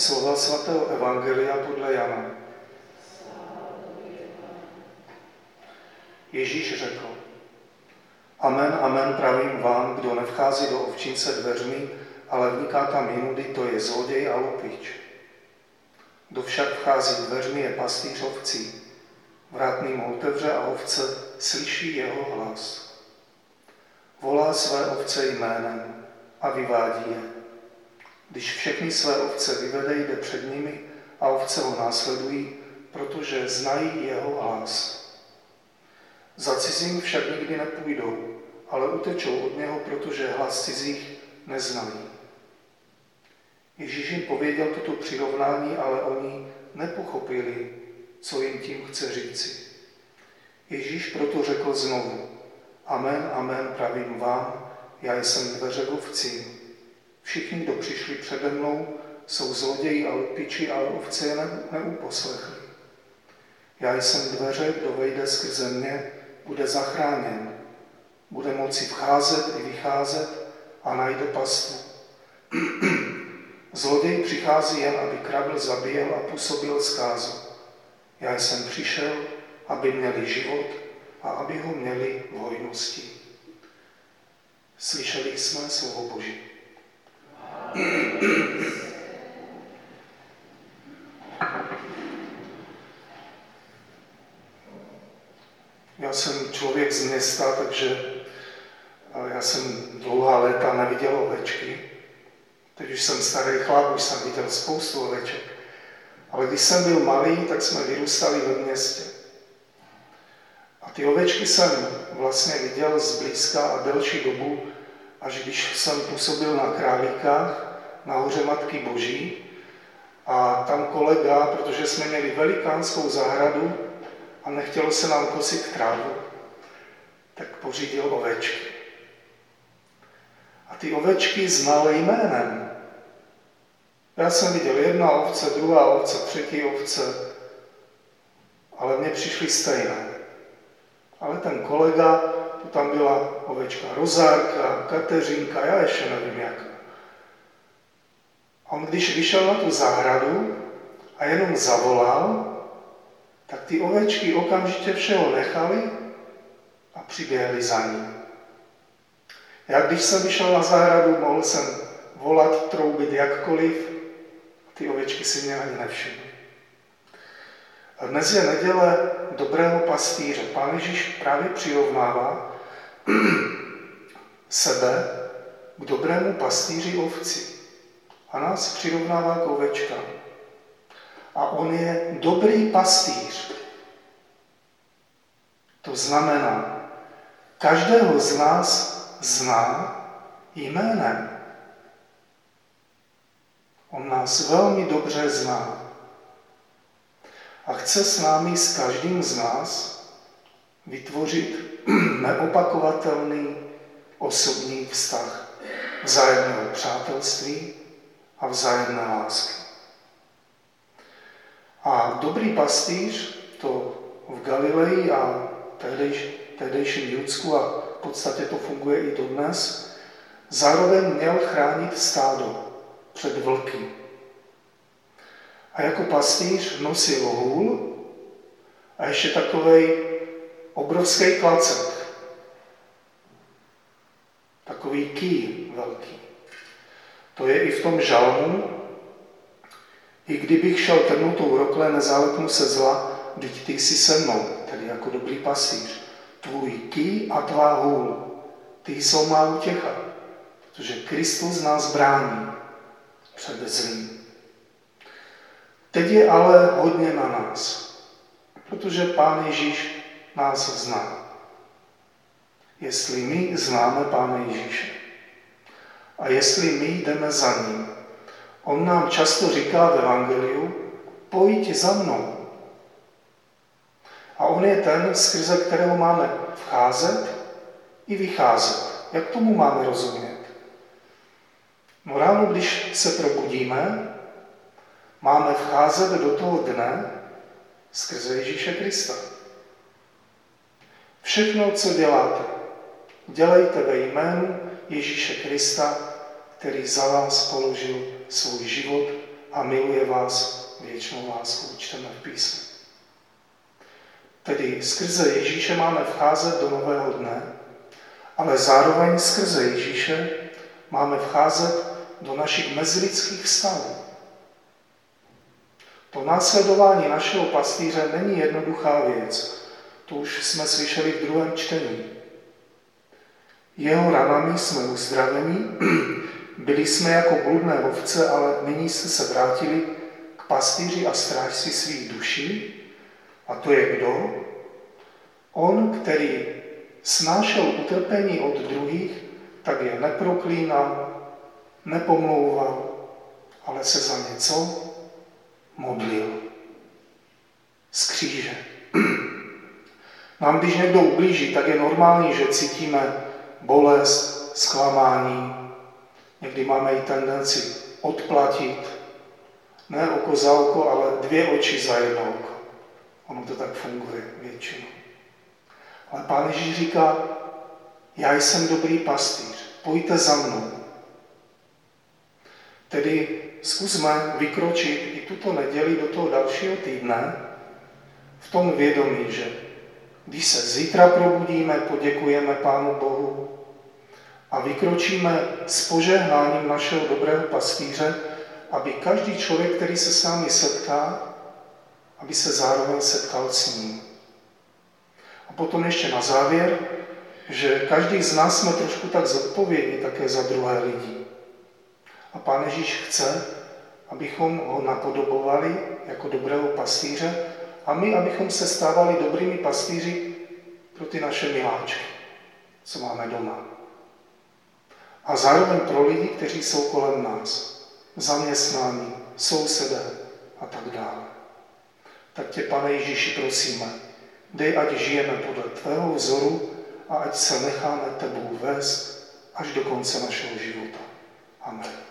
slova svatého Evangelia podle Jana. Ježíš řekl, Amen, amen, pravím vám, kdo nevchází do ovčince dveřmi, ale vniká tam jinudy, to je zloděj a lupič. Kdo však vchází dveřmi, je pastýř ovcí. Vrátný mu otevře a ovce slyší jeho hlas. Volá své ovce jménem a vyvádí je. Když všechny své ovce vyvede, jde před nimi a ovce ho následují, protože znají jeho hlas. Za cizím však nikdy nepůjdou, ale utečou od něho, protože hlas cizích neznají. Ježíš jim pověděl toto přirovnání, ale oni nepochopili, co jim tím chce říci. Ježíš proto řekl znovu, Amen, amen, pravím vám, já jsem dveře ovcím. Všichni, kdo přišli přede mnou, jsou zloději a lupiči, ale ovce je neuposlechli. Já jsem dveře, kdo vejde skrze mě, bude zachráněn. Bude moci vcházet i vycházet a najde pastvu. Zloděj přichází jen, aby kradl, zabíjel a působil zkázu. Já jsem přišel, aby měli život a aby ho měli v hojnosti. Slyšeli jsme slovo Boží. Já jsem člověk z města, takže já jsem dlouhá léta neviděl ovečky. Teď už jsem starý chlap, už jsem viděl spoustu oveček. Ale když jsem byl malý, tak jsme vyrůstali ve městě. A ty ovečky jsem vlastně viděl zblízka a delší dobu, až když jsem působil na Králíkách, na hoře Matky Boží. A tam kolega, protože jsme měli velikánskou zahradu a nechtělo se nám kosit trávu, tak pořídil ovečky. A ty ovečky znal jménem. Já jsem viděl jedna ovce, druhá ovce, třetí ovce, ale mně přišly stejné. Ale ten kolega, to tam byla ovečka Rozárka, Kateřinka, já ještě nevím jak. A on když vyšel na tu zahradu a jenom zavolal, tak ty ovečky okamžitě všeho nechali a přiběhli za ním. Já když jsem vyšel na zahradu, mohl jsem volat, troubit jakkoliv, ty ovečky si mě ani nevšimly. A dnes je neděle dobrého pastýře. Pán Ježíš právě přirovnává sebe k dobrému pastýři ovci. A nás přirovnává k ovečkám. A on je dobrý pastýř. To znamená, každého z nás zná jménem. On nás velmi dobře zná. A chce s námi, s každým z nás, vytvořit neopakovatelný osobní vztah vzájemného přátelství a vzájemné lásky. A dobrý pastýř to v Galileji a tehdejš, tehdejším Judsku a v podstatě to funguje i dodnes, zároveň měl chránit stádo před vlky. A jako pastýř nosil hůl a ještě takový obrovský klacek. Takový ký velký. To je i v tom žalmu. I kdybych šel temnotou rokle, nezáletnu se zla, teď ty jsi se mnou, tedy jako dobrý pasíř. Tvůj ký a tvá hůl, ty jsou má utěcha, protože Kristus nás brání před zlým. Teď je ale hodně na nás, protože Pán Ježíš nás zná. Jestli my známe Pána Ježíše a jestli my jdeme za ním, on nám často říká v Evangeliu, pojď za mnou. A on je ten, skrze kterého máme vcházet i vycházet. Jak tomu máme rozumět? No ráno, když se probudíme, máme vcházet do toho dne skrze Ježíše Krista. Všechno, co děláte, dělejte ve jménu Ježíše Krista, který za vás položil svůj život a miluje vás věčnou lásku, čteme v písmu. Tedy skrze Ježíše máme vcházet do nového dne, ale zároveň skrze Ježíše máme vcházet do našich mezilidských vztahů. To následování našeho pastýře není jednoduchá věc. To už jsme slyšeli v druhém čtení. Jeho ranami jsme uzdraveni, byli jsme jako bludné ovce, ale nyní jste se vrátili k pastýři a strážci svých duší. A to je kdo? On, který snášel utrpení od druhých, tak je neproklínal, nepomlouval, ale se za něco modlil. Z kříže. Nám, když někdo ublíží, tak je normální, že cítíme bolest, zklamání. Někdy máme i tendenci odplatit, ne oko za oko, ale dvě oči za jedno oko. Ono to tak funguje většinou. Ale Pán Ježíš říká, já jsem dobrý pastýř, pojďte za mnou. Tedy zkusme vykročit i tuto neděli do toho dalšího týdne v tom vědomí, že když se zítra probudíme, poděkujeme Pánu Bohu a vykročíme s požehnáním našeho dobrého pastýře, aby každý člověk, který se s námi setká, aby se zároveň setkal s ním. A potom ještě na závěr, že každý z nás jsme trošku tak zodpovědní také za druhé lidi. A Pán Ježíš chce, abychom ho napodobovali jako dobrého pastýře a my, abychom se stávali dobrými pastýři pro ty naše miláčky, co máme doma. A zároveň pro lidi, kteří jsou kolem nás, zaměstnání, sousedé a tak dále. Tak tě, pane Ježíši, prosíme, dej, ať žijeme podle tvého vzoru a ať se necháme tebou vést až do konce našeho života. Amen.